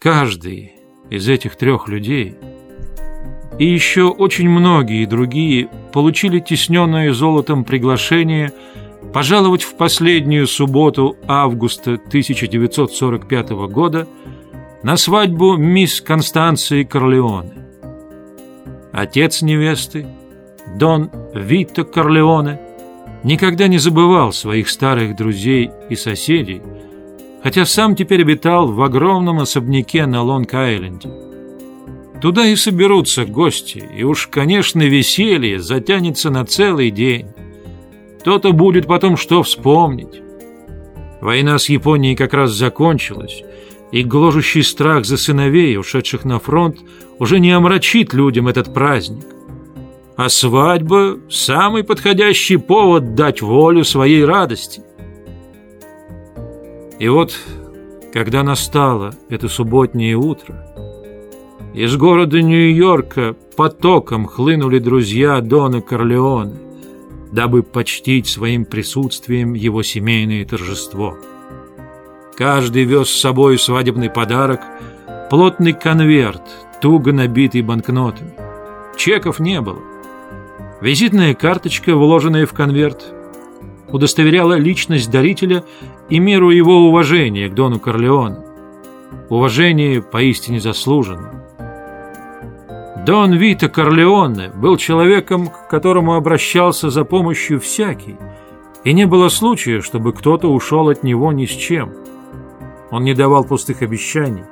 Каждый из этих трех людей и еще очень многие другие получили тесненное золотом приглашение пожаловать в последнюю субботу августа 1945 года на свадьбу мисс Констанции Корлеоне. Отец невесты, Дон Витто Корлеоне, никогда не забывал своих старых друзей и соседей, хотя сам теперь обитал в огромном особняке на Лонг-Айленде. Туда и соберутся гости, и уж, конечно, веселье затянется на целый день. То-то будет потом что вспомнить. Война с Японией как раз закончилась, и гложущий страх за сыновей, ушедших на фронт, уже не омрачит людям этот праздник. А свадьба – самый подходящий повод дать волю своей радости. И вот, когда настало это субботнее утро, из города Нью-Йорка потоком хлынули друзья Дона Корлеоне, дабы почтить своим присутствием его семейное торжество. Каждый вез с собой свадебный подарок, плотный конверт, туго набитый банкнотами. Чеков не было. Визитная карточка, вложенная в конверт, удостоверяла личность дарителя и меру его уважения к Дону Корлеоне. Уважение поистине заслуженное. Дон Вита Корлеоне был человеком, к которому обращался за помощью всякий, и не было случая, чтобы кто-то ушел от него ни с чем. Он не давал пустых обещаний,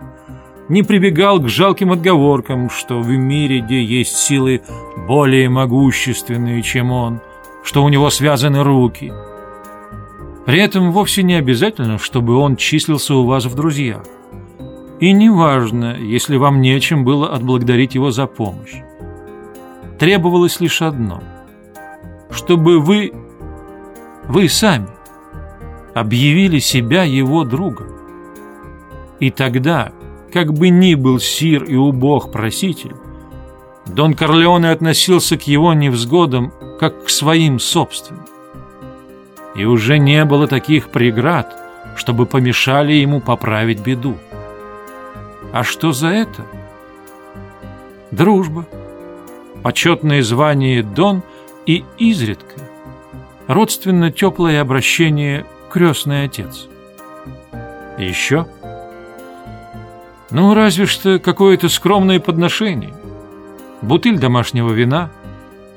не прибегал к жалким отговоркам, что в мире, где есть силы более могущественные, чем он, что у него связаны руки. При этом вовсе не обязательно, чтобы он числился у вас в друзьях. И неважно, если вам нечем было отблагодарить его за помощь. Требовалось лишь одно – чтобы вы, вы сами, объявили себя его другом. И тогда, как бы ни был сир и убог проситель, Дон Корлеоне относился к его невзгодам, как к своим собственным. И уже не было таких преград, чтобы помешали ему поправить беду. А что за это? Дружба, почетное звание Дон и изредка родственно теплое обращение крестный отец. И еще? Ну, разве что какое-то скромное подношение. Бутыль домашнего вина,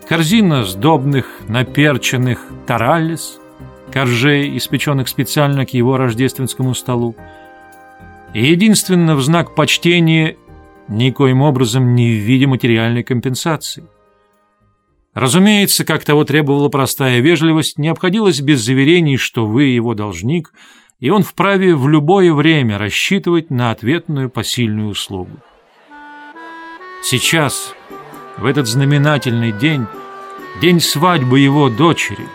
корзина сдобных, наперченных тараллис, коржей, испеченных специально к его рождественскому столу, и единственно в знак почтения никоим образом не в виде материальной компенсации. Разумеется, как того требовала простая вежливость, не обходилось без заверений, что вы его должник, и он вправе в любое время рассчитывать на ответную посильную услугу. Сейчас, в этот знаменательный день, день свадьбы его дочери,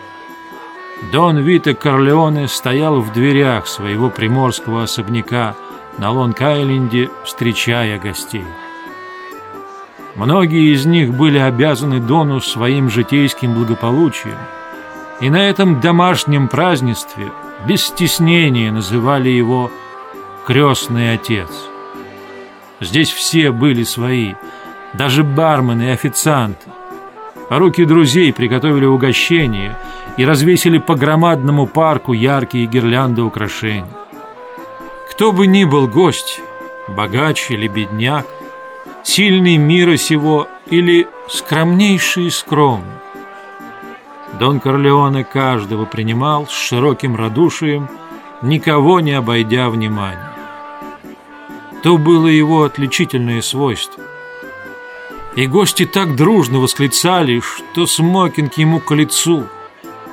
Дон Вита Корлеоне стоял в дверях своего приморского особняка, на Лонг-Айленде, встречая гостей. Многие из них были обязаны Дону своим житейским благополучием, и на этом домашнем празднестве без стеснения называли его «крестный отец». Здесь все были свои, даже бармены и официанты. Руки друзей приготовили угощения и развесили по громадному парку яркие гирлянды украшений. Кто бы ни был гость, богач или бедняк, сильный мира сего или скромнейший и скромный, Дон Корлеоне каждого принимал с широким радушием, никого не обойдя внимания. То было его отличительное свойство. И гости так дружно восклицали, что смокинг ему к лицу,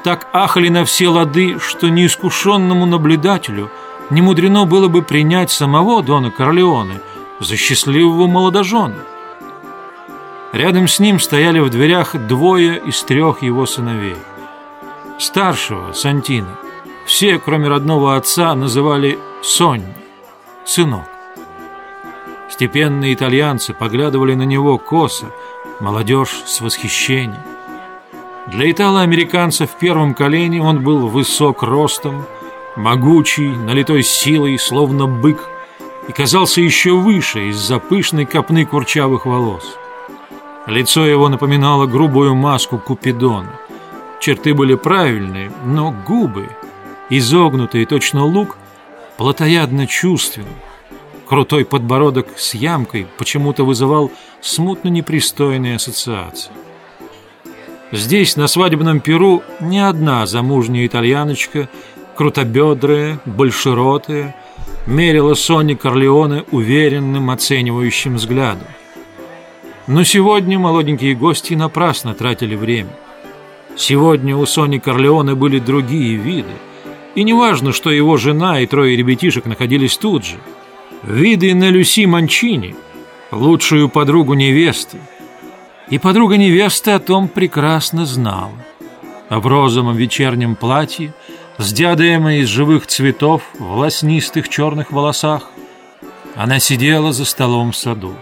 так ахали на все лады, что неискушенному наблюдателю – не мудрено было бы принять самого Дона Корлеоне за счастливого молодожена. Рядом с ним стояли в дверях двое из трех его сыновей. Старшего, Сантина, все, кроме родного отца, называли Сонни, сынок. Степенные итальянцы поглядывали на него косо, молодежь с восхищением. Для итало-американца в первом колене он был высок ростом, могучий, налитой силой, словно бык, и казался еще выше из-за пышной копны курчавых волос. Лицо его напоминало грубую маску Купидона. Черты были правильные, но губы, изогнутые точно лук, плотоядно чувственны. Крутой подбородок с ямкой почему-то вызывал смутно непристойные ассоциации. Здесь, на свадебном перу, ни одна замужняя итальяночка, крутобедрая, большеротая, мерила Сони Корлеоне уверенным оценивающим взглядом. Но сегодня молоденькие гости напрасно тратили время. Сегодня у Сони Корлеоне были другие виды, и неважно, что его жена и трое ребятишек находились тут же – виды на Люси Манчини, лучшую подругу невесты. И подруга невесты о том прекрасно знала. В розовом вечернем платье, с диадемой из живых цветов в лоснистых черных волосах, она сидела за столом в саду.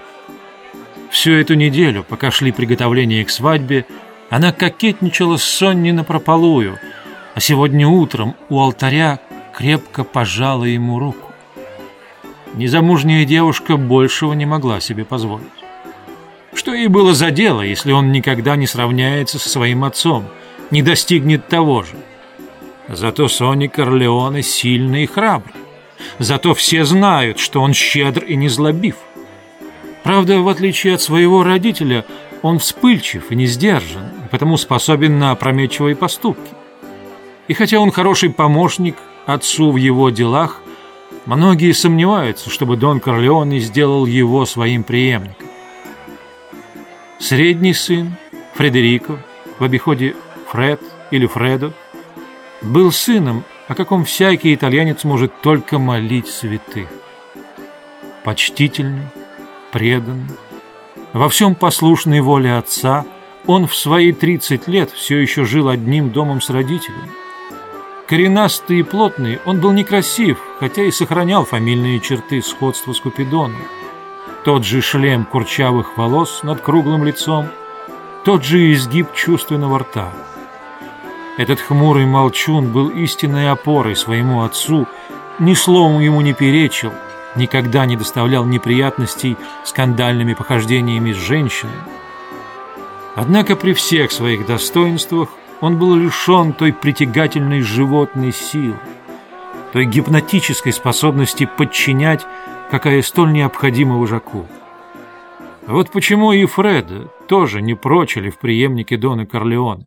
Всю эту неделю, пока шли приготовления к свадьбе, она кокетничала с Сонни напропалую, а сегодня утром у алтаря крепко пожала ему руку. Незамужняя девушка большего не могла себе позволить. Что ей было за дело, если он никогда не сравняется со своим отцом, не достигнет того же? Зато Сони Корлеоне сильный и храбр. Зато все знают, что он щедр и незлобив. Правда, в отличие от своего родителя, он вспыльчив и не сдержан, и потому способен на опрометчивые поступки. И хотя он хороший помощник отцу в его делах, Многие сомневаются, чтобы Дон Корлеоне сделал его своим преемником. Средний сын, Фредерико, в обиходе Фред или Фредо, был сыном, о каком всякий итальянец может только молить святых. Почтительный, преданный, во всем послушный воле отца, он в свои 30 лет все еще жил одним домом с родителями. Коренастый и плотный, он был некрасив, хотя и сохранял фамильные черты сходства с Купидоном. Тот же шлем курчавых волос над круглым лицом, тот же изгиб чувственного рта. Этот хмурый молчун был истинной опорой своему отцу, ни словом ему не перечил, никогда не доставлял неприятностей скандальными похождениями с женщинами. Однако при всех своих достоинствах он был лишен той притягательной животной силы, той гипнотической способности подчинять, какая столь необходима вожаку. Вот почему и Фреда тоже не прочили в преемнике Дона Корлеона.